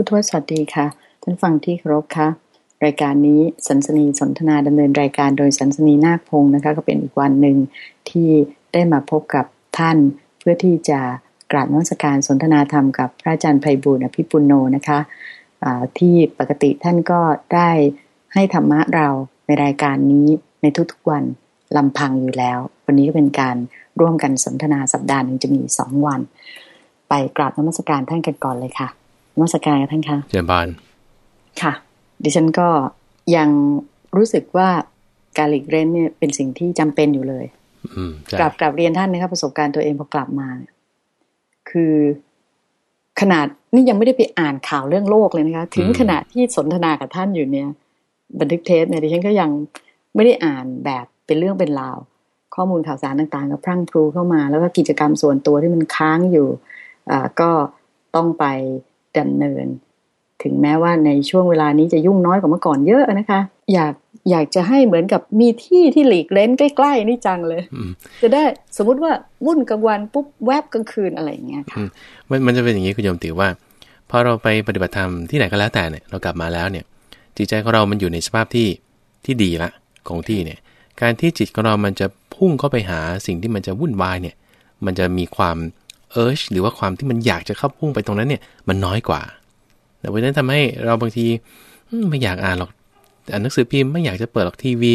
พุทธวสวัสดีค่ะ ท่านฟังที่เคารพค่ะ รายการนี้สันสนีสนทนาดำเนินรายการโดยสันสนีนาคพงศ์นะคะ ก็เป็นอีกวันหนึ่งที่ได้มาพบกับท่านเพื่อที่จะกราบนมัสการสนทนาธรรมกับพระอาจารย์ไพบุญอภิปุโนนะคะะที่ปกติท่านก็ได้ให้ธรรมะเราในรายการนี้ในทุกๆวันลำพังอยู่แล้ว วันนี้ก็เป็นการร่วมกันสนทนาสัปดาห์หนึ่งจะมีสองวัน ไปกราบนมัสการท่านกันก่อนเลยค่ะ นมัสการท่านคะเจริญบานค่ะ ดิฉันก็ยังรู้สึกว่าการหลีกเล่นเนี่ยเป็นสิ่งที่จำเป็นอยู่เลยกลับกลับเรียนท่านนะครับประสบการณ์ตัวเองพอกลับมาคือขนาดนี่ยังไม่ได้ไปอ่านข่าวเรื่องโลกเลยนะคะ ถึงขณะที่สนทนากับท่านอยู่เนี่ย บันทึกเทปเนี่ยดิฉันก็ยังไม่ได้อ่านแบบเป็นเรื่องเป็นราว ข้อมูลข่าวสารต่างๆกับพรั่งพรูเข้ามา แล้วก็กิจกรรมส่วนตัวที่มันค้างอยู่อ่าก็ต้องไป ดำเนิน ถึงแม้ว่าในช่วงเวลานี้จะยุ่งน้อยกว่าเมื่อก่อนเยอะนะคะ อยากอยากจะให้เหมือนกับมีที่ที่หลีกเล้นใกล้ๆนี่จังเลย จะได้สมมุติว่าวุ่นกลางวันปุ๊บแวบกลางคืนอะไรอย่างเงี้ยค่ะมันมันจะเป็นอย่างนี้คุณโยมติว่าพอเราไปปฏิบัติธรรมที่ไหนก็แล้วแต่เนี่ยเรากลับมาแล้วเนี่ย จิตใจของเรามันอยู่ในสภาพที่ที่ดีละของที่เนี่ย การที่จิตของเรามันจะพุ่งเข้าไปหาสิ่งที่มันจะวุ่นวายเนี่ย มันจะมีความ เอิร์ชหรือว่าความที่มันอยากจะเข้าพุ่งไปตรงนั้นเนี่ย มันน้อยกว่าแต่เพราะนั้นทำให้เราบางทีไม่อยากอ่านหรอกอ่านหนังสือพิมพ์ไม่อยากจะเปิดหรอกทีวี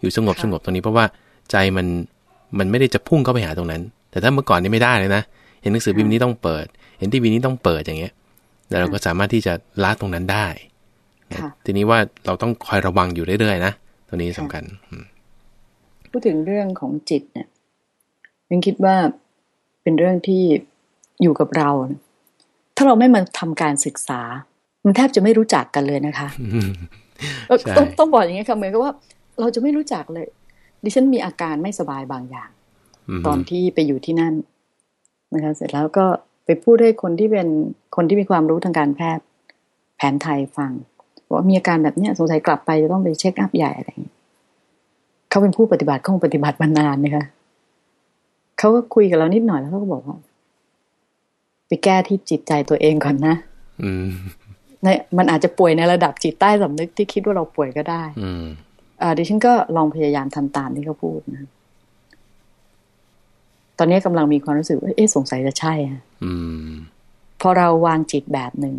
อยู่สงบสงบตรงนี้เพราะว่าใจมันมันไม่ได้จะพุ่งเข้าไปหาตรงนั้น แต่ถ้าเมื่อก่อนนี่ไม่ได้เลยนะ เห็นหนังสือพิมพ์นี้ต้องเปิด เห็นทีวีนี้ต้องเปิดอย่างเงี้ยแต่เราก็สามารถที่จะละตรงนั้นได้ ทีนี้ว่าเราต้องคอยระวังอยู่เรื่อยๆนะตรงนี้สำคัญ พูดถึงเรื่องของจิตเนี่ยยังคิดว่า เป็นเรื่องที่อยู่กับเรา ถ้าเราไม่มาทำการศึกษา มันแทบจะไม่รู้จักกันเลยนะคะต้องต้องบอกอย่างนี้ค่ะเหมือนกับว่า เราจะไม่รู้จักเลย ดิฉันมีอาการไม่สบายบางอย่าง ตอนที่ไปอยู่ที่นั่นนะคะเสร็จแล้วก็ไปพูดให้คนที่เป็นคนที่มีความรู้ทางการแพทย์ แผนไทยฟังว่ามีอาการแบบเนี้ยสงสัยกลับไปจะต้องไปเช็คอัพใหญ่อะไรอย่างนี้เขาเป็นผู้ปฏิบัติเขาปฏิบัติมานานนะคะ เขาก็คุยกับเรานิดหน่อยแล้วเขาก็บอกว่าไปแก้ที่จิตใจตัวเองก่อนนะอืมในมันอาจจะป่วยในระดับจิตใต้สำนึกที่คิดว่าเราป่วยก็ได้อืมอ่าดิฉันก็ลองพยายามทำตามที่เขาพูดนะตอนนี้กำลังมีความรู้สึกว่าเอ๊ะสงสัยจะใช่ฮะพอเราวางจิตแบบหนึ่ง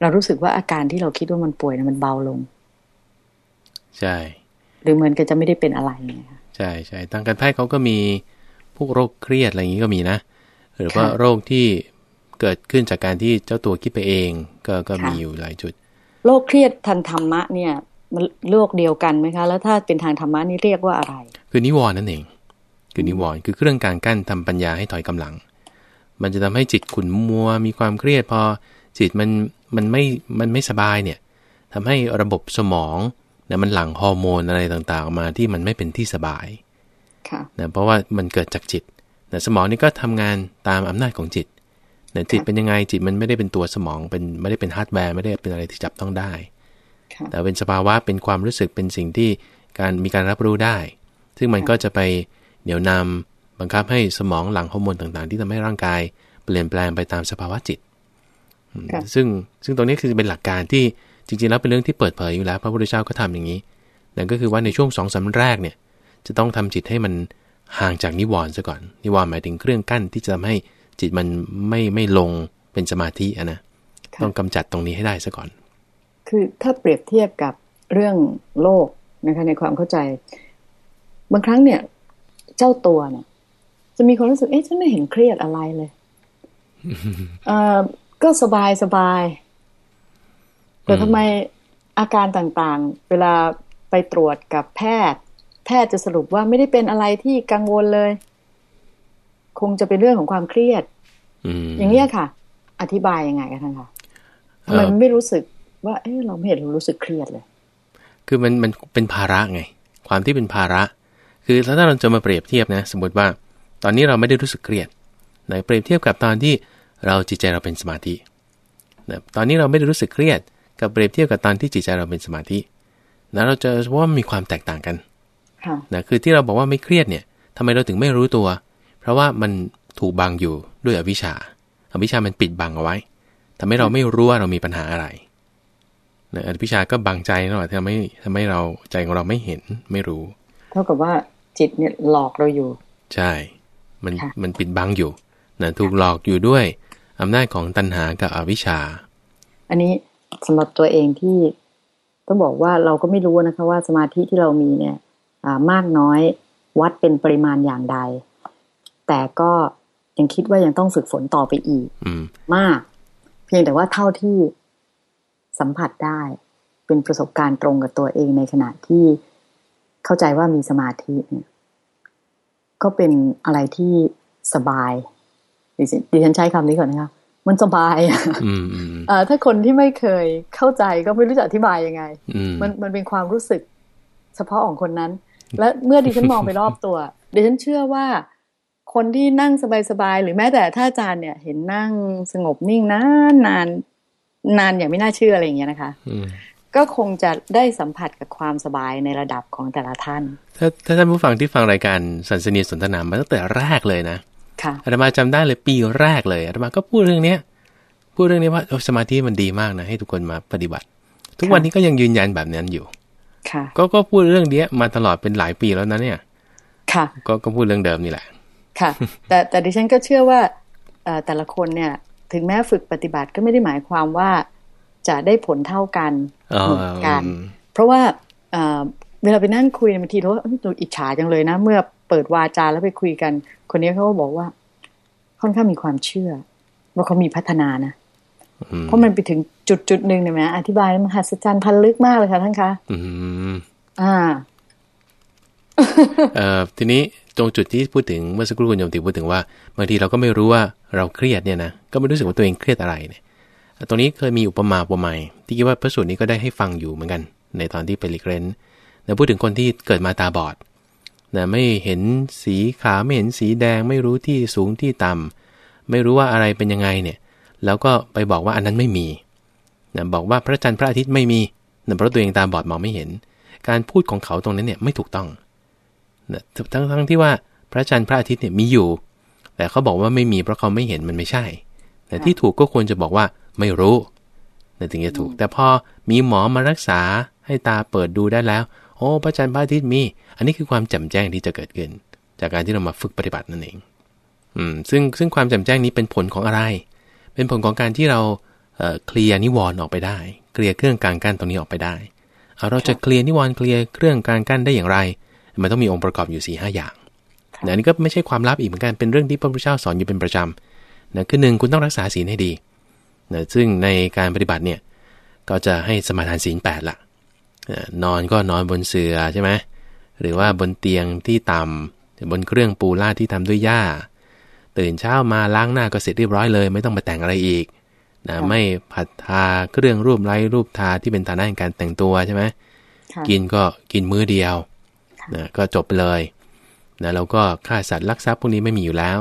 เรารู้สึกว่าอาการที่เราคิดว่ามันป่วยนะมันเบาลง ใช่ หรือเหมือนกับจะไม่ได้เป็นอะไรไงคะใช่ใช่ทางการแพทย์เขาก็มี พวกโรคเครียดอะไรอย่างนี้ก็มีนะ หรือว่าโรคที่เกิดขึ้นจากการที่เจ้าตัวคิดไปเอง ก็ก็มีอยู่หลายจุด โรคเครียดทางธรรมะเนี่ย มันโรคเดียวกันไหมคะ แล้วถ้าเป็นทางธรรมะนี่เรียกว่าอะไร คือนิวรณ์นั่นเอง คือนิวรณ์คือเครื่องกางกั้นทำปัญญาให้ถอยกำลัง มันจะทำให้จิตขุ่นมัวมีความเครียดพอจิตมันมันไม่มันไม่สบายเนี่ยทำให้ระบบสมองเนี่ยมันหลั่งฮอร์โมนอะไรต่างๆมาที่มันไม่เป็นที่สบาย นะเพราะว่ามันเกิดจากจิตนะสมองนี่ก็ทำงานตามอำนาจของจิตนะจิตเป็นยังไงจิตมันไม่ได้เป็นตัวสมองเป็นไม่ได้เป็นฮาร์ดแวร์ไม่ได้เป็นอะไรที่จับต้องได้ แต่เป็นสภาวะเป็นความรู้สึกเป็นสิ่งที่การมีการรับรู้ได้ ซึ่งมันก็จะไปเหนี่ยวนำบังคับให้สมองหลั่งฮอร์โมนต่างๆ ที่ทำให้ร่างกายเปลี่ยนแปลงไปตามสภาวะจิต ซึ่งซึ่งตรงนี้คือเป็นหลักการที่จริงๆแล้วเป็นเรื่องที่เปิดเผยอยู่แล้ว พระพุทธเจ้าก็ทำอย่างนี้นั่นก็คือว่าในช่วงสองสาแรกเนี่ย จะต้องทำจิตให้มันห่างจากนิวรณ์ซะก่อน นิวรณ์หมายถึงเครื่องกั้นที่จะทำให้จิตมันไม่ไม่ลงเป็นสมาธินะต้องกำจัดตรงนี้ให้ได้ซะก่อน คือถ้าเปรียบเทียบกับเรื่องโลกนะคะ ในความเข้าใจ บางครั้งเนี่ย เจ้าตัวเนี่ย จะมีความรู้สึกเอ๊ะฉันไม่เห็นเครียดอะไรเลยเออก็สบายสบายแต่ทำไมอาการต่างๆ เวลาไปตรวจกับแพทย์ แพทย์จะสรุปว่าไม่ได้เป็นอะไรที่กังวลเลย คงจะเป็นเรื่องของความเครียดอย่างนี้ค่ะ อธิบายยังไงกันท่านคะทำไมไม่รู้สึกว่า เออเราไม่เห็นเรารู้สึกเครียดเลย คือมันมันเป็นภาระไง ความที่เป็นภาระ คือถ้าเราจะมาเปรียบเทียบนะ สมมติว่า ตอนนี้เราไม่ได้รู้สึกเครียดนเปรียบเทียบกับตอนที่เราจิตใจเราเป็นสมาธิตอนนี้เราไม่ได้รู้สึกเครียด กับเปรียบเทียบกับตอนที่จิตใจเราเป็นสมาธินะเราจะว่ามีความแตกต่างกัน นะคือที่เราบอกว่าไม่เครียดเนี่ยทำไมเราถึงไม่รู้ตัว เพราะว่ามันถูกบังอยู่ด้วยอวิชชาอวิชชามันปิดบังเอาไว้ทำให้เราไม่รู้ว่าเรามีปัญหาอะไรนะอภิชาก็บังใจนะว่าทำให้ทำให้เราใจของเราไม่เห็นไม่รู้ เท่ากับว่าจิตเนี่ยหลอกเราอยู่ ใช่ มันค่ะมันปิดบังอยู่นะถูกหลอกอยู่ด้วยอำนาจของตัณหากับอวิชชา อันนี้สำหรับตัวเองที่ต้องบอกว่าเราก็ไม่รู้นะคะว่าสมาธิที่เรามีเนี่ยอ่า มากน้อยวัดเป็นปริมาณอย่างใด แต่ก็ยังคิดว่ายังต้องฝึกฝนต่อไปอีกอืมมาก เพียงแต่ว่าเท่าที่สัมผัสได้เป็นประสบการณ์ตรงกับตัวเองในขณะที่เข้าใจว่ามีสมาธิเนี่ยก็เป็นอะไรที่สบายดิฉันดิฉันใช้คำนี้ก่อนนะคะมันสบายอะอืมอืมเอ่อถ้าคนที่ไม่เคยเข้าใจก็ไม่รู้จะอธิบายยังไงอืมมันมันเป็นความรู้สึก เฉพาะของคนนั้น และเมื่อดิฉันมองไปรอบตัวดิฉันเชื่อว่า คนที่นั่งสบายๆหรือแม้แต่ถ้าอาจารย์เนี่ยเห็นนั่งสงบนิ่งนานนานนานอย่างไม่น่าเชื่ออะไรอย่างเงี้ยนะคะอืมก็คงจะได้สัมผัสกับความสบายในระดับของแต่ละท่าน ถ้าถ้าท่านผู้ฟังที่ฟังรายการสันสนีสนทนามาตั้งแต่แรกเลยนะค่ะอาตมาจำได้เลยปีแรกเลยอาตมาก็พูดเรื่องเนี้ยพูดเรื่องนี้ว่าโอ้สมาธิมันดีมากนะให้ทุกคนมาปฏิบัติ ทุกวันนี้ก็ยังยืนยันแบบนั้นอยู่ค่ะ ก็ก็พูดเรื่องเนี้ยมาตลอดเป็นหลายปีแล้วนะเนี่ย ค่ะ ก็ก็พูดเรื่องเดิมนี่แหละ ค่ะ แต่แต่ดิฉันก็เชื่อว่าเอ่อแต่ละคนเนี่ย ถึงแม้ฝึกปฏิบัติก็ไม่ได้หมายความว่าจะได้ผลเท่ากันอ๋อเหมือนกันอืมเพราะว่าเอ่อเวลาไปนั่งคุยบางทีเราก็เอ้ยเราอิจฉาจังเลยนะ เมื่อเปิดวาจาแล้วไปคุยกัน คนนี้เขาก็บอกว่า ค่อนข้างมีความเชื่อ ว่าเขามีพัฒนานะอืมเพราะมันไปถึง จุดจุดหนึ่งเนี่ยนะอธิบายแล้วมหัศจรรย์พันลึกมากเลยค่ะท่านคะ อืมอ่า เอ่อทีนี้ตรงจุดที่พูดถึงเมื่อสักครู่คุณโยมติพูดถึงว่าบางทีเราก็ไม่รู้ว่าเราเครียดเนี่ยนะก็ไม่รู้สึกว่าตัวเองเครียดอะไรเนี่ยตรงนี้เคยมีอุปมาอุปไมยที่คิดว่าพระสูตรนี้ก็ได้ให้ฟังอยู่เหมือนกัน ในตอนที่ไปลิเกรนนะพูดถึงคนที่เกิดมาตาบอดนะไม่เห็นสีขาวไม่เห็นสีแดง ไม่รู้ที่สูงที่ต่ำไม่รู้ว่าอะไรเป็นยังไงเนี่ย แล้วก็ไปบอกว่าอันนั้นไม่มี นะบอกว่าพระจันทร์พระอาทิตย์ไม่มีนะเพราะตัวเองตาบอดมองไม่เห็น การพูดของเขาตรงนั้นเนี่ยไม่ถูกต้องนะทั้งทั้งที่ว่าพระจันทร์พระอาทิตย์เนี่ยมีอยู่ แต่เขาบอกว่าไม่มีเพราะเขาไม่เห็นมันไม่ใช่แต่ที่ถูกก็ควรจะบอกว่าไม่รู้นะถึงจะถูก แต่พอมีหมอมารักษาให้ตาเปิดดูได้แล้ว โอ้พระจันทร์พระอาทิตย์มี อันนี้คือความแจ่มแจ้งที่จะเกิดขึ้น จากการที่เรามาฝึกปฏิบัตินั่นเอง อืม ซึ่งซึ่งความแจ่มแจ้งนี้เป็นผลของอะไร เป็นผลของการที่เรา เอ่อเคลียร์นิวรณ์ออกไปได้ เคลียร์เครื่องกลางกั้นตรงนี้ออกไปได้เอาเราจะเคลียร์นิวรณ์เคลียร์เครื่องกลางกั้นได้อย่างไร มันต้องมีองค์ประกอบอยู่4ีหอย่างค่ะนะอันนี้ก็ไม่ใช่ความลับอีกเหมือนกันเป็นเรื่องที่พระพุทธเจ้าสอนอยู่เป็นประจำนะคือหนึ่งคุณต้องรักษาศีลให้ดีนะซึ่งในการปฏิบัติเนี่ยก็จะให้สมาทานศีลแปดละนะนอนก็นอนบนเสื่อใช่ไหมหรือว่าบนเตียงที่ต่ำบนเครื่องปูลาดที่ทำด้วยหญ้า ตื่นเช้ามาล้างหน้าก็เสร็จเรียบร้อยเลย ไม่ต้องมาแต่งอะไรอีก นะไม่ผัดทาเครื่องรูปไร้รูปทาที่เป็นฐานะแห่งการแต่งตัวใช่ไหมค่ะกินก็กินมื้อเดียวนะก็จบไปเลยนะแล้วก็ฆ่าสัตว์ลักทรัพย์พวกนี้ไม่มีอยู่แล้ว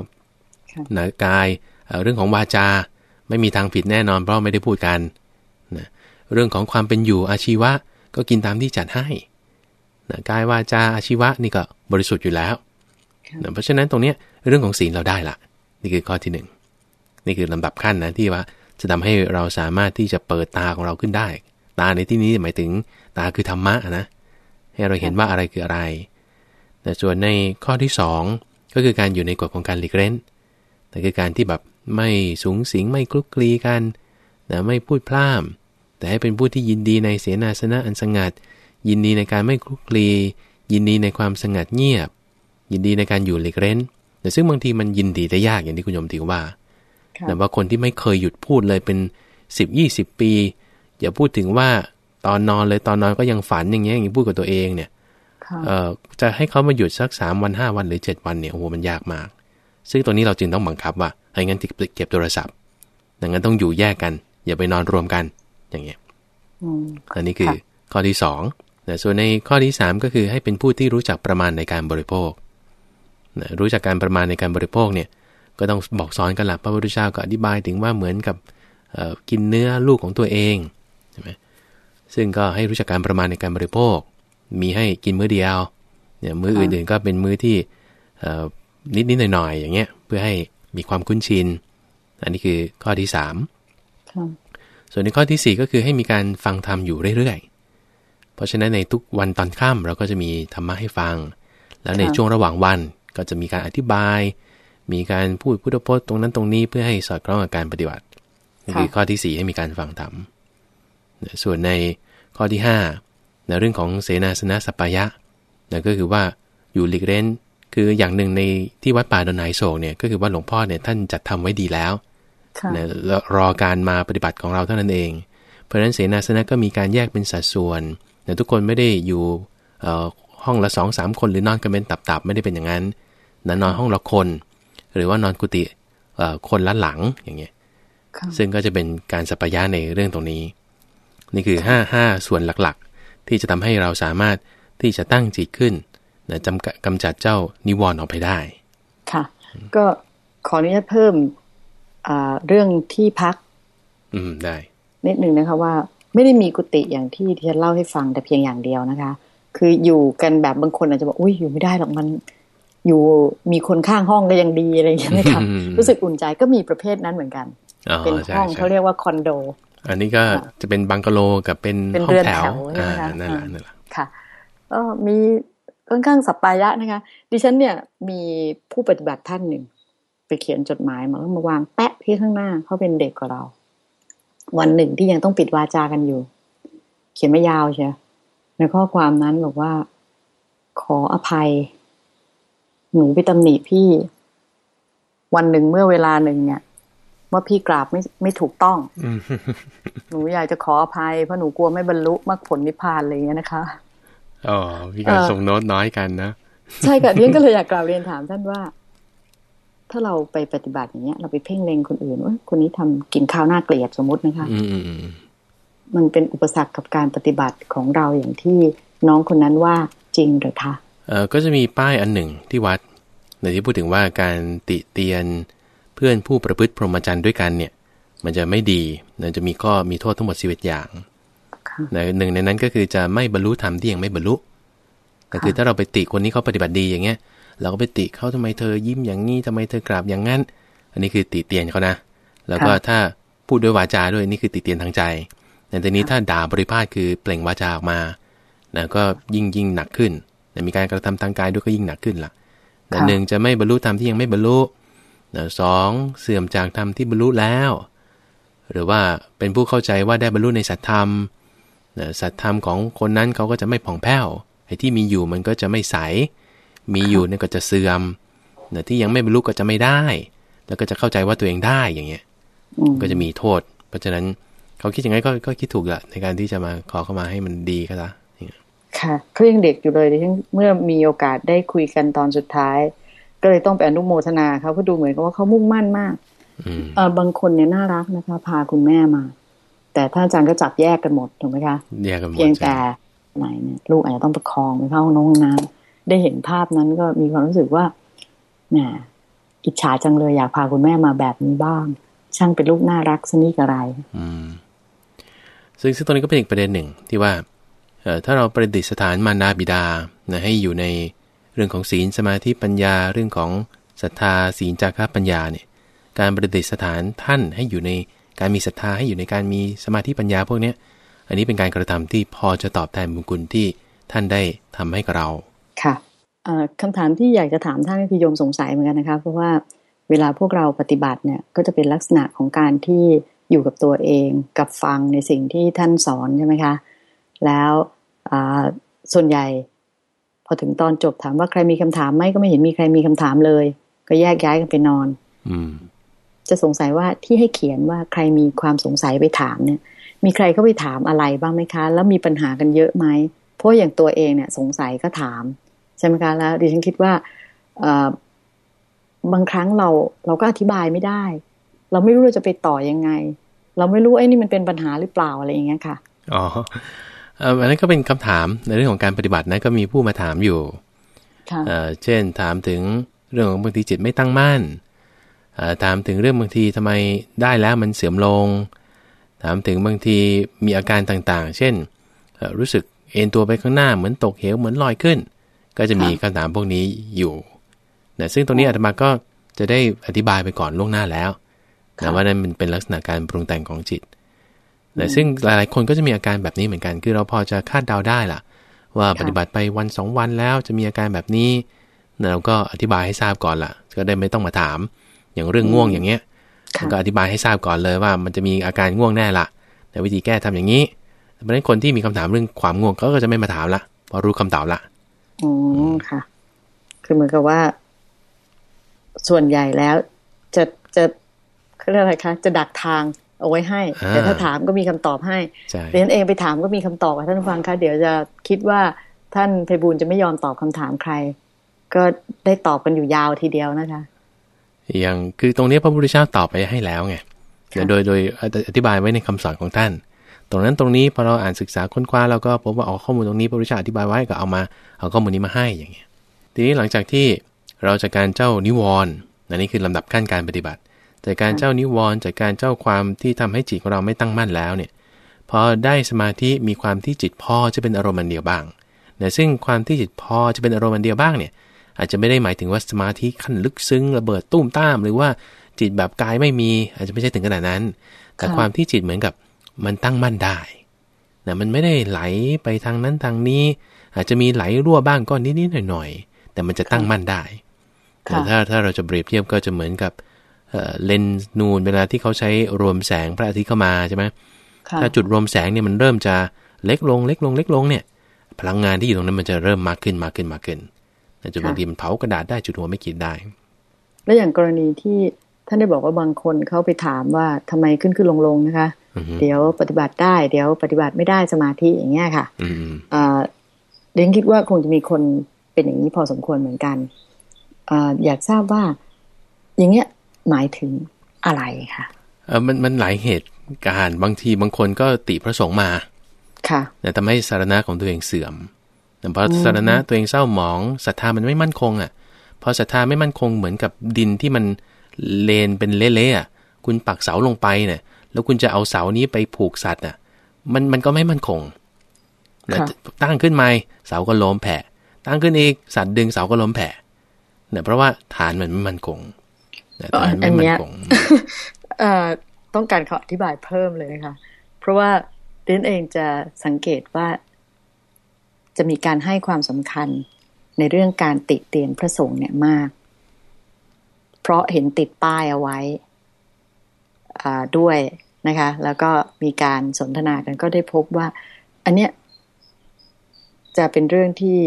ค่ะนะกายเอ่อเรื่องของวาจาไม่มีทางผิดแน่นอนเพราะไม่ได้พูดกันนะเรื่องของความเป็นอยู่อาชีวะก็กินตามที่จัดให้นะกายวาจาอาชีวะนี่ก็บริสุทธิ์อยู่แล้วนะเพราะฉะนั้นตรงเนี้ยเรื่องของศีลเราได้ละนี่คือข้อที่หนึ่งนี่คือลำดับขั้นนะที่ว่า จะทำให้เราสามารถที่จะเปิดตาของเราขึ้นได้ ตาในที่นี้หมายถึงตาคือธรรมะนะให้เราเห็นว่าอะไรคืออะไร แต่ส่วนในข้อที่ 2 ก็คือการอยู่ในกฎของการหลีกเล่นแต่คือการที่แบบไม่สูงสิงไม่คลุกคลีกันนะไม่พูดพล่ามแต่ให้เป็นผู้ที่ยินดีในเสนาสนะอันสงัด ยินดีในการไม่คลุกคลี ยินดีในความสงัดเงียบ ยินดีในการอยู่หลีกเล่นแต่ซึ่งบางทีมันยินดีได้ยากอย่างที่คุณโยมติว่า แต่ว่าคนที่ไม่เคยหยุดพูดเลยเป็น10-20ปี อย่าพูดถึงว่าตอนนอนเลยตอนนอนก็ยังฝันอย่างเงี้ยอย่างนี้พูดกับตัวเองเนี่ยค่ะเอ่อจะให้เขามาหยุดสัก3วัน5วันหรือ7วันเนี่ยโอ้โหมันยากมาก ซึ่งตรงนี้เราจึงต้องบังคับว่าให้งั้นติดเก็บโทรศัพท์ดังนั้นต้องอยู่แยกกัน อย่าไปนอนรวมกันอย่างเงี้ยอืมอันนี้คือค่ะข้อที่2นะส่วนในข้อที่3ก็คือให้เป็นผู้ที่รู้จักประมาณในการบริโภคนะรู้จักการประมาณในการบริโภคเนี่ย ก็ต้องบอกสอนกันละพระพุทธเจ้าก็อธิบายถึงว่าเหมือนกับเอ่อกินเนื้อลูกของตัวเองใช่ไหมซึ่งก็ให้รู้จักการประมาณในการบริโภค มีให้กินมื้อเดียวเนี่ยมื้ออื่นๆก็เป็นมื้อที่เอ่อนิดๆหน่อยๆอย่างเงี้ยเพื่อให้มีความคุ้นชิน อันนี้คือข้อที่3ส่วนในข้อที่4ก็คือให้มีการฟังธรรมอยู่เรื่อยๆ เพราะฉะนั้นในทุกวันตอนค่ำเราก็จะมีธรรมะให้ฟัง แล้วในช่วงระหว่างวันก็จะมีการอธิบาย มีการพูดพุทธพจน์ตรงนั้นตรงนี้เพื่อให้สอดคล้องกับการปฏิบัตินี่คือข้อที่ 4 ให้มีการฟังธรรมส่วนในข้อที่5ในเรื่องของเสนาสนะสัปปายะนั่นก็คือว่าอยู่หลีกเล่นคืออย่างหนึ่งในที่วัดป่าดอนไหนโศกเนี่ยก็คือว่าหลวงพ่อเนี่ยท่านจัดทำไว้ดีแล้วนะรอการมาปฏิบัติของเราเท่านั้นเอง เพราะฉะนั้นเสนาสนะก็มีการแยกเป็นสัดส่วนนะทุกคนไม่ได้อยู่ห้องละสองสามคนหรือนอนกันเป็นตับๆ ไม่ได้เป็นอย่างนั้นนะนอนห้องละคน หรือว่านอนกุฏิคนละหลังอย่างเงี้ยซึ่งก็จะเป็นการสัพยาในเรื่องตรงนี้ นี่คือห้าห้าส่วนหลักๆ ที่จะทำให้เราสามารถที่จะตั้งจิตขึ้นนะจำกำจัดเจ้านิวรณ์ออกไปได้ ค่ะ ก็ขออนุญาตเพิ่มเรื่องที่พัก อืมได้ นิดหนึ่งนะคะว่าไม่ได้มีกุฏิอย่างที่ที่ฉันเล่าให้ฟังแต่เพียงอย่างเดียวนะคะ คืออยู่กันแบบบางคนอาจจะบอกอุ้ยอยู่ไม่ได้หรอกมัน อยู่มีคนข้างห้องก็ยังดีอะไรอย่างเงี้ยค่ะรู้สึกอุ่นใจก็มีประเภทนั้นเหมือนกัน เป็นห้องเขาเรียกว่าคอนโด อันนี้ก็จะเป็นบังกะโลกับเป็นห้องแถวอ่านั่นแหละนั่นแหละค่ะก็มีค่อนข้างสัปปายะนะคะ ดิฉันเนี่ยมีผู้ปฏิบัติท่านหนึ่งไปเขียนจดหมายมาแล้วมาวางแปะที่ข้างหน้าเขาเป็นเด็กกว่าเรา วันหนึ่งที่ยังต้องปิดวาจากันอยู่ เขียนไม่ยาวใช่ในข้อความนั้นบอกว่า ขออภัย หนูไปตำหนิพี่ วันหนึ่งเมื่อเวลาหนึ่งเนี่ยว่าพี่กราบไม่ไม่ถูกต้อง หนูอยากจะขออภัยเพราะหนูกลัวไม่บรรลุมรรคผลนิพพานอะไรอย่างเงี้ยนะคะอ๋อมีการส่งโน้ตน้อยกันนะ ใช่ค่ะเรียนก็เลยอยากกล่าวเรียนถามท่านว่า ถ้าเราไปปฏิบัติอย่างเงี้ย เราไปเพ่งเล็งคนอื่นว่าคนนี้ทำกินข้าวหน้าเกลียดสมมตินะคะมันเป็นอุปสรรคกับการปฏิบัติของเราอย่างที่น้องคนนั้นว่าจริงหรือคะเออ ก็จะมีป้ายอันหนึ่งที่วัดในที่พูดถึงว่าการติเตียนเพื่อนผู้ประพฤติพรหมจรรย์ด้วยกันเนี่ย มันจะไม่ดีมันจะมีข้อมีโทษทั้งหมดสิบเอ็ดอย่างหนึ่งในนั้นก็คือจะไม่บรรลุธรรมที่ยังไม่บรรลุก็คือถ้าเราไปติคนนี้เขาปฏิบัติดีอย่างเงี้ย เราก็ไปติเขาทำไมเธอยิ้มอย่างนี้ทำไมเธอกราบอย่างนั้น อันนี้คือติเตียนเขานะ แล้วก็ถ้าพูดด้วยวาจาด้วยนี่คือติเตียนทางใจแต่ทีนี้ถ้าด่าบริพาทคือเปล่งวาจาออกมานะก็ยิ่งยิ่งหนักขึ้น มีการกระทำทางกายด้วยก็ยิ่งหนักขึ้นละ่ะหนึ่งจะไม่บรรลุธรรมที่ยังไม่บรรลุสองเสื่อมจากธรรมที่บรรลุแล้ว หรือว่าเป็นผู้เข้าใจว่าได้บรรลุในสัตธรรมสัตธรรมของคนนั้นเขาก็จะไม่ผ่องแผ้วไอ้ที่มีอยู่มันก็จะไม่ใส มีอยู่เนี่ยก็จะเสื่อมแต่ที่ยังไม่บรรลุก็จะไม่ได้ แล้วก็จะเข้าใจว่าตัวเองได้อย่างเงี้ย ก็จะมีโทษ เพราะฉะนั้นเขาคิดอย่างไรก็ก็คิดถูกแหละในการที่จะมาขอเข้ามาให้มันดีก็แล้ว ค่ะเขายังเด็กอยู่เลยดิฉันเมื่อมีโอกาสได้คุยกันตอนสุดท้าย ก็เลยต้องไปอนุโมทนาเขาเพราะดูเหมือนกับว่าเขามุ่งมั่นมากเออบางคนเนี่ยน่ารักนะคะ พาคุณแม่มา แต่ท่านอาจารย์ก็จับแยกกันหมดถูกไหมคะแยกกันหมดเพียงแต่ไหนเนี่ยลูกอาจจะต้องประคองไปเข้าห้องน้องน้ำได้เห็นภาพนั้นก็มีความรู้สึกว่าแหมอิจฉาจังเลยอยากพาคุณแม่มาแบบนี้บ้าง ช่างเป็นลูกน่ารักสนิทอะไร อืมซึ่งซึ่งตรงนี้ก็เป็นอีกประเด็นหนึ่งที่ว่าเอ่อ ถ้าเราประดิษฐานมารดาบิดานะให้อยู่ในเรื่องของศีลสมาธิปัญญาเรื่องของศรัทธาศีลจาระปัญญาเนี่ยการประดิษฐานท่านให้อยู่ในการมีศรัทธาให้อยู่ในการมีสมาธิปัญญาพวกเนี้ยอันนี้เป็นการกระทำที่พอจะตอบแทนบุญคุณที่ท่านได้ทำให้กับเราค่ะคำถามที่อยากจะถามท่านคือโยมสงสัยเหมือนกันนะคะเพราะว่าเวลาพวกเราปฏิบัติเนี่ยก็จะเป็นลักษณะของการที่อยู่กับตัวเองกับฟังในสิ่งที่ท่านสอนใช่ไหมคะ แล้ว ส่วนใหญ่ พอถึงตอนจบถามว่าใครมีคำถามไหมก็ไม่เห็นมีใครมีคำถามเลย ก็แยกย้ายกันไปนอน อืจะสงสัยว่าที่ให้เขียนว่าใครมีความสงสัยไปถามเนี่ย มีใครเข้าไปถามอะไรบ้างไหมคะ แล้วมีปัญหากันเยอะไหมเพราะอย่างตัวเองเนี่ย สงสัยก็ถามใช่ไหมคะแล้วดิฉันคิดว่าบางครั้งเราเราก็อธิบายไม่ได้ เราไม่รู้เราจะไปต่อยังไง เราไม่รู้ไอ้นี่มันเป็นปัญหาหรือเปล่าอะไรอย่างเงี้ยค่ะอ๋อ อันนั้นก็เป็นคำถามในเรื่องของการปฏิบัตินะก็มีผู้มาถามอยู่เช่นถามถึงเรื่องของบางทีจิตไม่ตั้งมั่นถามถึงเรื่องบางทีทำไมได้แล้วมันเสื่อมลง ถามถึงบางทีมีอาการต่างๆ เช่นรู้สึกเอ็นตัวไปข้างหน้าเหมือนตกเหวเหมือนลอยขึ้น ก็จะมีคำถามพวกนี้อยู่นะซึ่งตรงนี้อาตมาก็จะได้อธิบายไปก่อนล่วงหน้าแล้วนะว่านั่นมันเป็นลักษณะการปรุงแต่งของจิต แต่ซึ่งหลายๆคนก็จะมีอาการแบบนี้เหมือนกัน คือเราพอจะคาดเดาได้ล่ะ ว่าปฏิบัติไปวันสองวันแล้วจะมีอาการแบบนี้เราก็อธิบายให้ทราบก่อนล่ะ ก็ได้ไม่ต้องมาถาม อย่างเรื่องง่วงอย่างเงี้ยก็อธิบายให้ทราบก่อนเลยว่า มันจะมีอาการง่วงแน่ละแต่วิธีแก้ทำอย่างนี้เพราะฉะนั้นคนที่มีคำถามเรื่องความง่วงก็จะไม่มาถามละพอรู้คำตอบละอ๋อค่ะ คือเหมือนกับว่า ส่วนใหญ่แล้ว จะจะเขาเรียกอะไรคะ จะดักทาง เอาไว้ให้ แต่ถ้าถามก็มีคำตอบให้เรียนเองไปถามก็มีคำตอบท่านฟังคะเดี๋ยวจะคิดว่าท่านไพบูลจะไม่ยอมตอบคำถามใคร ก็ได้ตอบกันอยู่ยาวทีเดียวนะคะอย่างคือตรงนี้พระพุทธเจ้าตอบไปให้แล้วไงโดยโดยอธิบายไว้ในคำสอนของท่าน ตรงนั้นตรงนี้พอเราอ่านศึกษาค้นคว้าเราก็พบว่าเอาข้อมูลตรงนี้พระพุทธเจ้าอธิบายไว้ก็เอามาเอาข้อมูลนี้มาให้อย่างเงี้ยทีนี้หลังจากที่เราจัดการเจ้านิวรณ์อันนี้คือลำดับขั้นการปฏิบัติ จัดการเจ้านิวรณ์จัดการเจ้าความที่ทำให้จิตของเราไม่ตั้งมั่นแล้วเนี่ยพอได้สมาธิมีความที่จิตพอจะเป็นอารมณ์เดียวบ้างเนี่ยซึ่งความที่จิตพอจะเป็นอารมณ์เดียวบ้างเนี่ยอาจจะไม่ได้หมายถึงว่าสมาธิขั้นลึกซึ้งระเบิดตุ้มต้าม หรือว่าจิตแบบกายไม่มี อาจจะไม่ใช่ถึงขนาดนั้น แต่ความที่จิตเหมือนกับมันตั้งมั่นได้นะมันไม่ได้ไหลไปทางนั้นทางนี้ อาจจะมีไหลรั่วบ้างก็นิดๆหน่อยๆแต่มันจะตั้งมั่นได้แต่ถ้าถ้าเราจะเปรียบเทียบก็จะเหมือนกับ เลนส์นูนเวลาที่เขาใช้รวมแสงพระอาทิตย์เข้ามาใช่ไหมถ้าจุดรวมแสงเนี่ยมันเริ่มจะเล็กลง เล็กลง เล็กลงเนี่ย พลังงานที่อยู่ตรงนั้นมันจะเริ่มมากขึ้นมากขึ้นมากขึ้นจนบางทีมันเผากระดาษได้จุดหัวไม่ขีดได้ แล้วอย่างกรณีที่ท่านได้บอกว่าบางคนเขาไปถามว่าทำไมขึ้นขึ้นลงลงนะคะ เดี๋ยวปฏิบัติได้ เดี๋ยวปฏิบัติไม่ได้สมาธิอย่างเงี้ยค่ะเดนคิดว่าคงจะมีคนเป็นอย่างนี้พอสมควรเหมือนกันออยากทราบว่า อย่างเงี้ย หมายถึงอะไรคะเออมันมันหลายเหตุการบางทีบางคนก็ติพระสงฆ์มาค่ะแต่ทำให้สารณะของตัวเองเสื่อมแต่พอสารณะตัวเองเศร้าหมองศรัทธามันไม่มั่นคงอะพอศรัทธาไม่มั่นคงเหมือนกับดินที่มันเลนเป็นเละๆอะคุณปักเสาลงไปเนี่ยแล้วคุณจะเอาเสานี้ไปผูกสัตว์อะ มันมันก็ไม่มั่นคงตั้งขึ้นมาเสาก็ล้มแผ่ตั้งขึ้นอีกสัตว์ดึงเสาก็ล้มแผ่เนี่ยเพราะว่าฐานมันไม่มั่นคง อันนี้ต้องการขออธิบายเพิ่มเลยค่ะเพราะว่าเดนเองจะสังเกตว่า จะมีการให้ความสำคัญในเรื่องการติเตียนพระสงฆ์เนี่ยมาก เพราะเห็นติดป้ายเอาไว้ด้วยนะคะ แล้วก็มีการสนทนากันก็ได้พบว่า อันเนี้ยจะเป็นเรื่องที่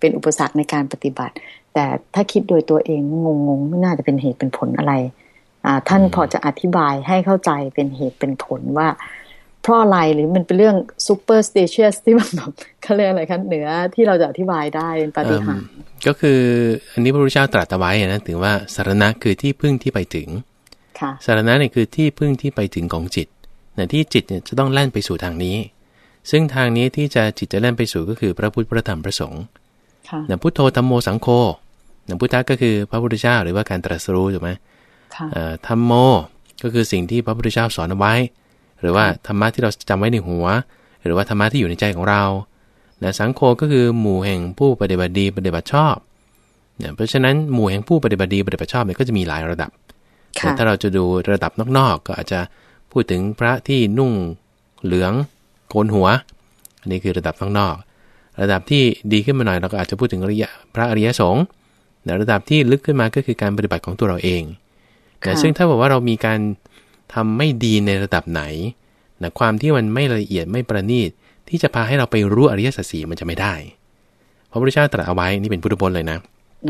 เป็นอุปสรรคในการปฏิบัติ แต่ถ้าคิดโดยตัวเองงงๆไม่น่าจะเป็นเหตุเป็นผลอะไร อ่า ท่านพอจะอธิบายให้เข้าใจเป็นเหตุเป็นผลว่า เพราะอะไรหรือมันเป็นเรื่อง super stitious ที่มันแบบเขาเรียกอะไรคะเหนือที่เราจะอธิบายได้เป็นปฏิหารก็คือ อันนี้พระพุทธเจ้าตรัสไว้นะถึงว่าสารณะคือที่พึ่งที่ไปถึงสารณะเนี่ยคือที่พึ่งที่ไปถึงของจิตเนี่ยที่จิตเนี่ยจะต้องแล่นไปสู่ทางนี้ ซึ่งทางนี้ที่จะจิตจะแล่นไปสู่ก็คือพระพุทธพระธรรมพระสงฆ์ นะพุทโธธรรมโมสังโฆนะพุทธะก็คือพระพุทธเจ้าหรือว่าการตรัสรู้ถูกไหมธรรมโมก็คือสิ่งที่พระพุทธเจ้าสอนเอาไว้ หรือว่าธรรมะที่เราจำไว้ในหัว หรือว่าธรรมะที่อยู่ในใจของเรานะสังโฆก็คือหมู่แห่งผู้ปฏิบัติดีปฏิบัติชอบเนี่ยเพราะฉะนั้นหมู่แห่งผู้ปฏิบัติดีปฏิบัติชอบเนี่ยก็จะมีหลายระดับ ถ้าเราจะดูระดับนอกๆก็อาจจะพูดถึงพระที่นุ่งเหลืองโกนหัว อันนี้คือระดับนอก ระดับที่ดีขึ้นมาหน่อยเราก็อาจจะพูดถึงอริยพระอริยสงฆ์แต่ระดับที่ลึกขึ้นมาก็คือการปฏิบัติของตัวเราเองแต่ซึ่งถ้าบอกว่าเรามีการทำไม่ดีในระดับไหนนะความที่มันไม่ละเอียดไม่ประณีตที่จะพาให้เราไปรู้อริยสัจสีมันจะไม่ได้พระพุทธเจ้าตรัสเอาไว้นี่เป็นพุทธพจน์เลยนะ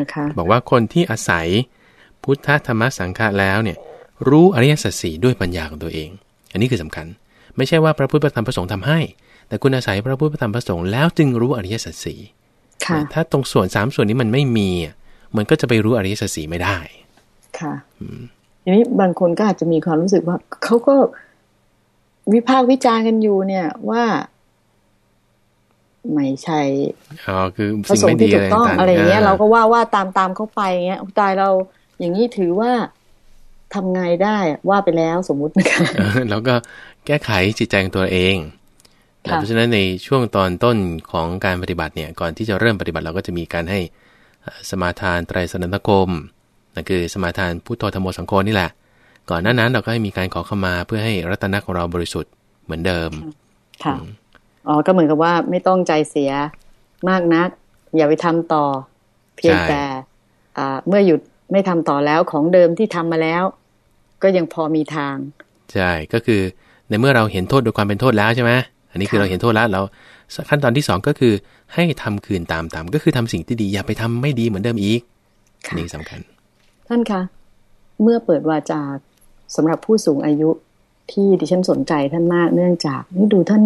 นะคะบอกว่าคนที่อาศัยพุทธธรรมสังฆะแล้วเนี่ยรู้อริยสัจสีด้วยปัญญาของตัวเอง อันนี้คือสำคัญ ไม่ใช่ว่าพระพุทธธรรมประสงค์ทำให้ แต่คุณอาศัยพระพุทธธรรมพระสงฆ์แล้วจึงรู้อริยสัจสี่ถ้าตรงส่วนสามส่วนนี้มันไม่มีมันก็จะไปรู้อริยสัจสี่ไม่ได้ ค่ะทีนี้บางคนก็อาจจะมีความรู้สึกว่าเขาก็วิพากษ์วิจารณ์กันอยู่เนี่ยว่าไม่ใช่อ๋อคือประสงค์ที่ถูกต้องอะไรเงี้ย เราก็ว่าว่าตามตามเข้าไปเงี้ยตายเราอย่างนี้ถือว่าทำไงได้ว่าไปแล้วสมมุตินะคะแล้วก็แก้ไขจิตใจของตัวเอง เพราะฉะนั้นในช่วงตอนต้นของการปฏิบัติเนี่ยก่อนที่จะเริ่มปฏิบัติเราก็จะมีการให้สมาทานไตรสนันทคมนั่นคือสมาทานพุทโธธรรมโมสังโฆนี่แหละ ก่อนหน้านั้นเราก็ให้มีการขอขมาเพื่อให้รัตนะของเราบริสุทธิ์เหมือนเดิม ค่ะ อ๋อ ก็เหมือนกับว่าไม่ต้องใจเสียมากนัก อย่าไปทำต่อ เพียงใช่แต่อ่าเมื่อหยุดไม่ทำต่อแล้วของเดิมที่ทำมาแล้ว ก็ยังพอมีทาง ใช่ ก็คือในเมื่อเราเห็นโทษโดยความเป็นโทษแล้วใช่ไหม อันนี้คือค่ะเราเห็นโทษแล้วเราขั้นตอนที่สองก็คือให้ทำคืนตามตามก็คือทำสิ่งที่ดีอย่าไปทำไม่ดีเหมือนเดิมอีกอันค่ะนี่สำคัญ ท่านคะเมื่อเปิดวาจาสำหรับผู้สูงอายุที่ดิฉันสนใจท่านมากเนื่องจากนี่ดูท่าน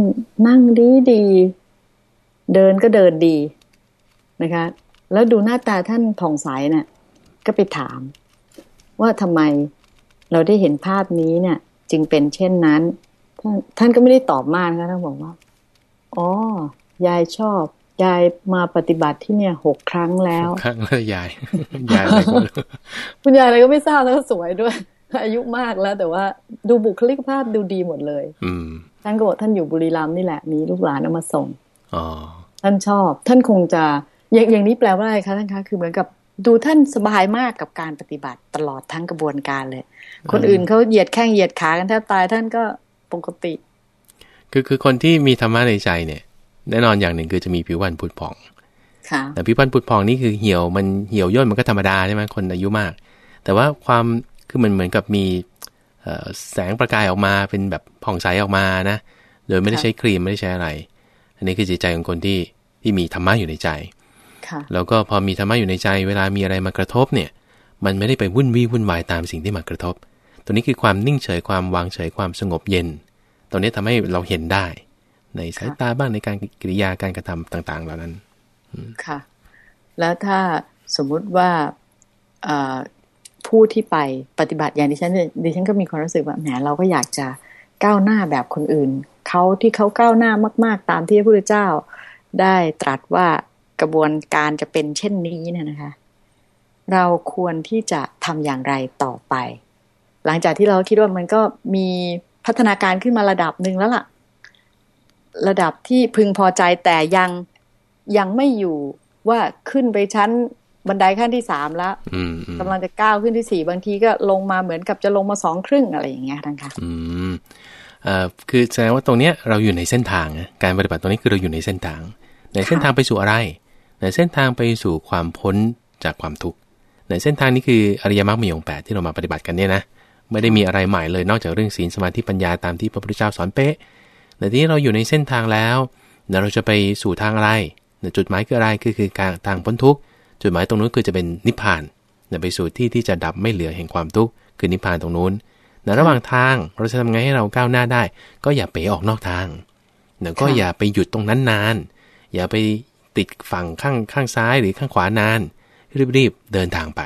นั่งดีดี เดินก็เดินดีนะคะ แล้วดูหน้าตาท่านผ่องใสเนะ่ะก็ไปถาม ว่าทำไมเราได้เห็นภาพนี้เนี่ย จึงเป็นเช่นนั้น ท่านท่านก็ไม่ได้ตอบมากนะคะท่านบอกว่า อ๋อ ยายชอบ ยายมาปฏิบัติที่เนี่ยหกครั้งแล้วครั้งเลยยาย ยายอะไรก็ไม่รู้คุณยายอะไรก็ไม่ทราบแล้วก็สวยด้วย อายุมากแล้ว แต่ว่าดูบุคลิกภาพดูดีหมดเลย อืมท่านก็บอกท่านอยู่บุรีรัมย์นี่แหละ มีลูกหลานเอามาส่งอ๋อท่านชอบ ท่านคงจะอย่างอย่างนี้แปลว่าอะไรคะท่านคะ คือเหมือนกับดูท่านสบายมากกับการปฏิบัติตลอดทั้งกระบวนการเลย คนอื่นเขาเหยียดแข้งเหยียดขากันแทบตายท่านก็ ปกติ คือคือคนที่มีธรรมะในใจเนี่ย แน่นอนอย่างหนึ่งคือจะมีผิวพรรณผุดผ่องค่ะแต่ผิวพรรณผุดผ่องนี่คือเหี่ยวมันเหี่ยวย่นมันก็ธรรมดาใช่ไหมคนอายุมาก แต่ว่าความคือมันเหมือนกับมีเอ่อแสงประกายออกมาเป็นแบบผ่องใสออกมานะ โดยไม่ได้ค่ะใช้ครีมไม่ได้ใช้อะไร อันนี้คือจิตใจของคนที่ที่มีธรรมะอยู่ในใจค่ะแล้วก็พอมีธรรมะอยู่ในใจ เวลามีอะไรมากระทบเนี่ย มันไม่ได้ไปวุ่นวี่วุ่นวายตามสิ่งที่มากระทบ ตัวนี้คือความนิ่งเฉยความวางเฉยความสงบเย็น ตรงนี้ทำให้เราเห็นได้ ในสายตาบ้างในการกิริยาการกระทำต่าง ๆ เหล่านั้นค่ะ แล้วถ้าสมมุติว่าผู้ที่ไปปฏิบัติอย่างดิฉันเนี่ยดิฉันก็มีความรู้สึกว่าแหมเราก็อยากจะก้าวหน้าแบบคนอื่นเขาที่เขาก้าวหน้ามาก ๆ ตามที่พระพุทธเจ้า ได้ตรัสว่ากระบวนการจะเป็นเช่นนี้เนี่ยนะคะ เราควรที่จะทำอย่างไรต่อไป หลังจากที่เราคิดว่ามันก็มี พัฒนาการขึ้นมาระดับหนึ่งแล้วล่ะ ระดับที่พึงพอใจแต่ยังยังไม่อยู่ว่าขึ้นไปชั้นบันไดขั้นที่สามแล้วอืมอืมกำลังจะก้าวขึ้นที่สี่บางทีก็ลงมาเหมือนกับจะลงมาสองครึ่งอะไรอย่างเงี้ยท่านคะอืมเอ่อคือแสดงว่าตรงเนี้ยเราอยู่ในเส้นทางนะการปฏิบัติตรงนี้คือเราอยู่ในเส้นทาง ในเส้นทางไปสู่อะไร ในเส้นทางไปสู่ความพ้นจากความทุกข์ในเส้นทางนี้คืออริยมรรคมีองค์แปดที่เรามาปฏิบัติกันเนี่ยนะ ไม่ได้มีอะไรใหม่เลยนอกจากเรื่องศีลสมาธิปัญญาตามที่พระพุทธเจ้าสอนเป๊ะแต่ที่เราอยู่ในเส้นทางแล้วเดี๋ยวเราจะไปสู่ทางอะไรเนี่ยจุดหมายคืออะไรคือคือการทางพ้นทุกข์จุดหมายตรงนู้นคือจะเป็นนิพพานเนี่ยไปสู่ที่ที่จะดับไม่เหลือแห่งความทุกข์คือนิพพานตรงนู้นในระหว่างทางเราจะทำไงให้เราก้าวหน้าได้ ก็อย่าไปออกนอกทางเนี่ยก็อย่าไปหยุดตรงนั้นนาน อย่าไปติดฝั่งข้างข้างซ้ายหรือข้างขวานาน รีบๆเดินทางไป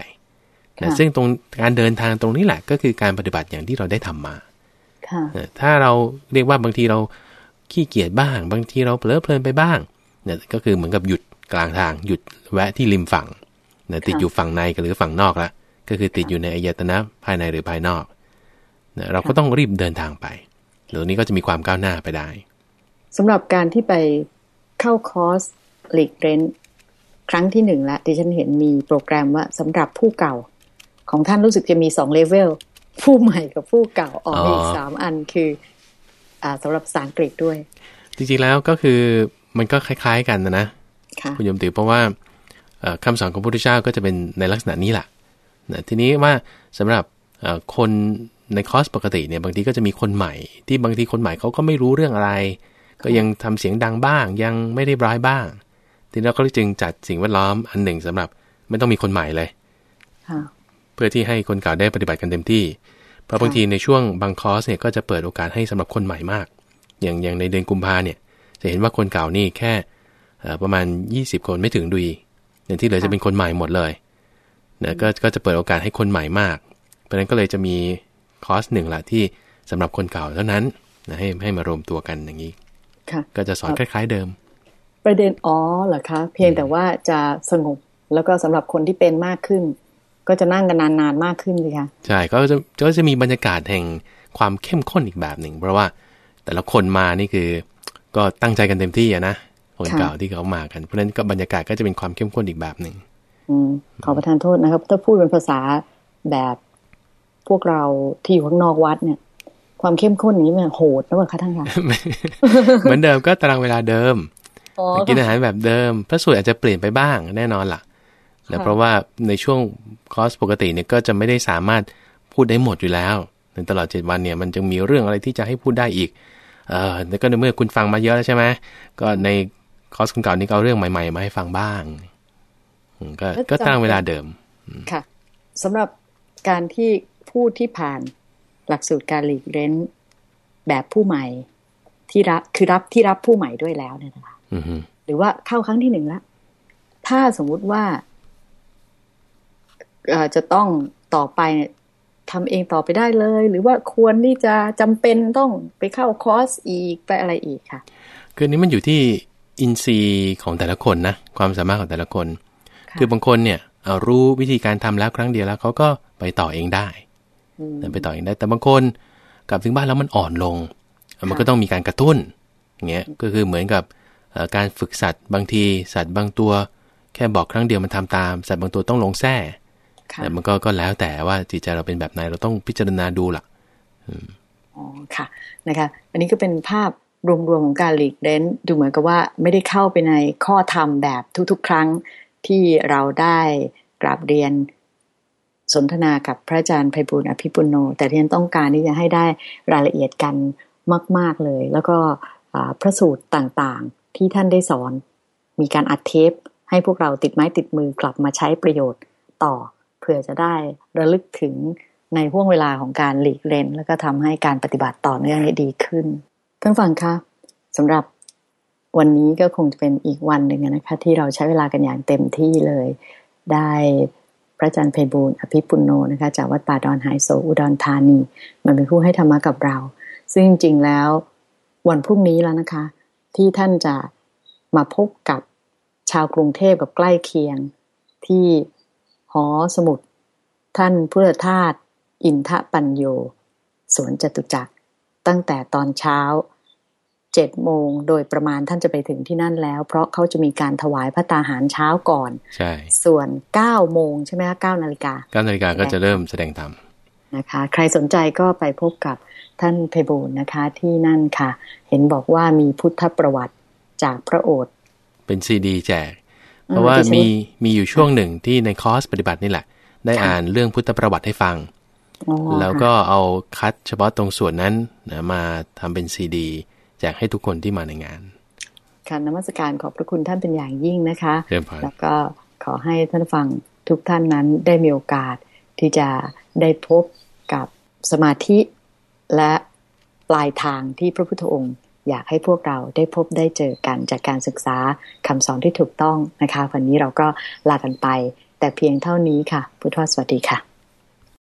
นะค่ะซึ่งตรงการเดินทางตรงนี้แหละก็คือการปฏิบัติอย่างที่เราได้ทำมาค่ะเออถ้าเราเรียกว่าบางทีเราขี้เกียจบ้าง บางทีเราเผลอเพลินไปบ้างเนี่ยก็คือเหมือนกับหยุดกลางทางหยุดแวะที่ริมฝั่งเนี่ยติดค่ะอยู่ฝั่งในหรือฝั่งนอกละก็คือติดอยู่ในอายตนะภายในหรือภายนอกเนี่ยเราก็ต้องรีบเดินทางไปเดี๋ยวนี้ก็จะมีความก้าวหน้าไปได้สำหรับการที่ไปเข้าคอร์สหลีกเร้นครั้งที่หนึ่งแล้วดิฉันเห็นมีโปรแกรมว่าสำหรับผู้เก่า ของท่านรู้สึกจะมีสองเลเวลผู้ใหม่กับผู้เก่าออกมาอีกอ๋อสามอันคืออ่าสำหรับภาษาอังกฤษด้วย จริงๆแล้วก็คือมันก็คล้าย ๆ กันนะนะค่ะคุณโยมติวเพราะว่าเอ่อคำสอนของพระพุทธเจ้าก็จะเป็นในลักษณะนี้แหละนะทีนี้ว่าสำหรับเอ่อคนในคอร์สปกติเนี่ยบางทีก็จะมีคนใหม่ ที่บางทีคนใหม่เขาก็ไม่รู้เรื่องอะไร ก็ยังทำเสียงดังบ้าง ยังไม่ได้ร้อยบ้าง ทีนี้เราก็จึงจัดสิ่งแวดล้อมอันหนึ่งสำหรับไม่ต้องมีคนใหม่เลยค่ะเพื่อที่ให้คนเก่าได้ปฏิบัติกันเต็มที่ เพราะบางทีในช่วงบางคอร์สเนี่ยก็จะเปิดโอกาสให้สำหรับคนใหม่มาก อย่างอย่างในเดือนกุมภาเนี่ย จะเห็นว่าคนเก่านี่แค่เอ่อประมาณ 20 คนไม่ถึงดุยอย่างที่เหลือจะเป็นคนใหม่หมดเลยเนี่ยก็ก็จะเปิดโอกาสให้คนใหม่มาก เพราะฉะนั้นก็เลยจะมีคอร์สหนึ่งละที่สำหรับคนเก่าเท่านั้นนะให้ให้มารวมตัวกันอย่างนี้ค่ะก็จะสอนคล้าย ๆเดิม ประเด็นอ๋อเหรอคะ เพียงแต่ว่าจะสงบแล้วก็สำหรับคนที่เป็นมากขึ้น ก็จะนั่งกันนานๆมากขึ้นสิคะใช่ก็จะก็จะมีบรรยากาศแห่งความเข้มข้นอีกแบบหนึ่ง เพราะว่าแต่ละคนมานี่คือ ก็ตั้งใจกันเต็มที่อะนะคนเก่าที่เขามากันเพราะฉะนั้นก็บรรยากาศก็จะเป็นความเข้มข้นอีกแบบหนึ่งอืมขอประทานโทษนะครับ ถ้าพูดเป็นภาษาแบบพวกเราที่อยู่ข้างนอกวัดเนี่ย ความเข้มข้นนี้มันโหดนะว่าคะท่านคะเหมือนเดิมก็ตารางเวลาเดิมกินอาหารแบบเดิมพระสูตรอาจจะเปลี่ยนไปบ้างแน่นอนล่ะ นะเพราะว่าในช่วงคอร์สปกติเนี่ยก็จะไม่ได้สามารถพูดได้หมดอยู่แล้วในตลอดเจ็ดวันเนี่ยมันจะมีเรื่องอะไรที่จะให้พูดได้อีกเออแล้วก็ในเมื่อคุณฟังมาเยอะแล้วใช่ไหมก็ในคอร์สคุณเก่านี้ก็เอาเรื่องใหม่ๆมาให้ฟังบ้างก็ก็ตั้งเวลาเดิมค่ะสำหรับการที่ผู้ที่ผ่านหลักสูตรการหลีกเล้นแบบผู้ใหม่ที่รับคือรับที่รับผู้ใหม่ด้วยแล้วเนี่ยนะคะหรือว่าเข้าครั้งที่หนึ่งแล้วถ้าสมมุติว่า จะต้องต่อไปเนี่ยทำเองต่อไปได้เลย หรือว่าควรที่จะจำเป็นต้องไปเข้าคอร์สอีกไปอะไรอีกค่ะ คือนี้มันอยู่ที่อินทรีย์ของแต่ละคนนะความสามารถของแต่ละคน คือบางคนเนี่ยเอารู้วิธีการทำแล้วครั้งเดียวแล้วเขาก็ไปต่อเองได้ไปต่อเองได้ แต่บางคนกลับถึงบ้านแล้วมันอ่อนลง มันก็ต้องมีการกระตุ้นอย่างเงี้ยก็คือเหมือนกับการฝึกสัตว์บางทีสัตว์บางตัว แค่บอกครั้งเดียวมันทำตาม สัตว์บางตัวต้องลงแท้ แต่มันก็ก็แล้วแต่ว่าจิตใจเราเป็นแบบไหนเราต้องพิจารณาดูล่ะอ๋อค่ะนะคะ อันนี้ก็เป็นภาพรวมๆของการหลีกเล้นดูเหมือนกับว่าไม่ได้เข้าไปในข้อธรรมแบบทุกๆ ครั้งที่เราได้กราบเรียนสนทนากับพระอาจารย์ไพบุญอภิปุโน แต่ที่ฉันต้องการที่จะให้ได้รายละเอียดกันมาก ๆเลย แล้วก็พระสูตรต่างๆ ที่ท่านได้สอน มีการอัดเทปให้พวกเราติดไม้ติดมือกลับมาใช้ประโยชน์ต่อ เพื่อจะได้ระลึกถึงในห่วงเวลาของการหลีกเล่นแล้วก็ทำให้การปฏิบัติต่อเนื่องดีขึ้นท่านฟังคะสำหรับวันนี้ก็คงจะเป็นอีกวันหนึ่งนะคะ ที่เราใช้เวลากันอย่างเต็มที่เลย ได้พระอาจารย์เพบูลอภิปุโนนะคะ จากวัดป่าดอนไฮโซอุดรธานีมันเป็นผู้ให้ธรรมะกับเรา ซึ่งจริงๆแล้ววันพรุ่งนี้แล้วนะคะ ที่ท่านจะมาพบกับชาวกรุงเทพกับใกล้เคียงที่ หอสมุด ท่านพุทธทาสอินทปัญโยสวนจตุจักร ตั้งแต่ตอนเช้าเจ็ดโมงโดยประมาณท่านจะไปถึงที่นั่นแล้ว เพราะเขาจะมีการถวายพระตาหารเช้าก่อน ใช่ ส่วนเก้าโมงใช่ไหมคะเก้านาฬิกาเก้านาฬิกาก็จะเริ่มแสดงธรรมนะคะ ใครสนใจก็ไปพบกับท่านเพบูลนะคะที่นั่นค่ะ เห็นบอกว่ามีพุทธประวัติจากพระโอษฐ์เป็นซีดีแจก เพราะว่ามีมีอยู่ช่วงหนึ่งที่ในคอร์สปฏิบัตินี่แหละ ได้อ่านเรื่องพุทธประวัติให้ฟัง แล้วก็เอาคัดเฉพาะตรงส่วนนั้นนะมาทำเป็นซีดีแจกให้ทุกคนที่มาในงานค่ะนมัสการขอบพระคุณท่านเป็นอย่างยิ่งนะคะ แล้วก็ขอให้ท่านฟังทุกท่านนั้นได้มีโอกาสที่จะได้พบกับสมาธิและปลายทางที่พระพุทธองค์ อยากให้พวกเราได้พบได้เจอกันจากการศึกษาคำสอนที่ถูกต้องนะคะ วันนี้เราก็ลากันไป แต่เพียงเท่านี้ค่ะ พุทธวสวัสดีค่ะ